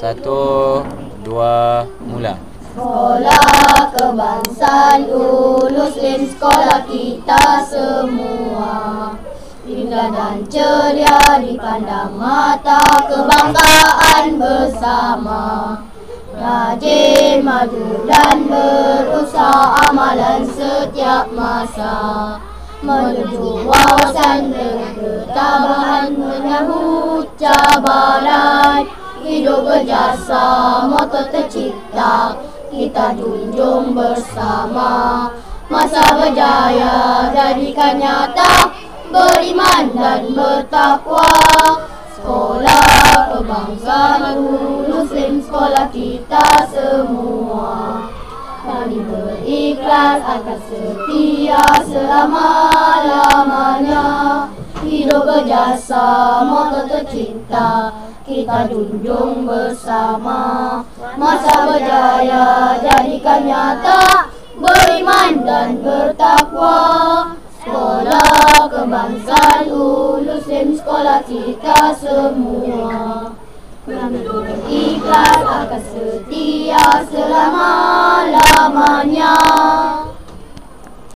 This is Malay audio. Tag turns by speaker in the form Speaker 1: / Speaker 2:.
Speaker 1: Satu, dua, mula.
Speaker 2: Sekolah kebangsaan Muslim sekolah kita semua. Indah dan ceria dipandang mata kebanggaan bersama. Rajin maju dan berusaha amalan setiap masa. Menuju wawasan dan ketabahan menyambut cabaran Hidup berjasa, motor tercipta. Kita junjung bersama. Masa berjaya jadikan nyata. Beriman dan bertakwa. Sekolah kebangsaan Muslim sekolah kita semua. Kami berikhlas akan setia selama-lamanya Hidup berjasa, motor tercinta Kita junjung bersama. Masa berjaya jadikan nyata. Beriman dan bertakwa. Sekolah kebangsaan Muslim sekolah kita semua. Kami berikhlas akan setia selama-lamanya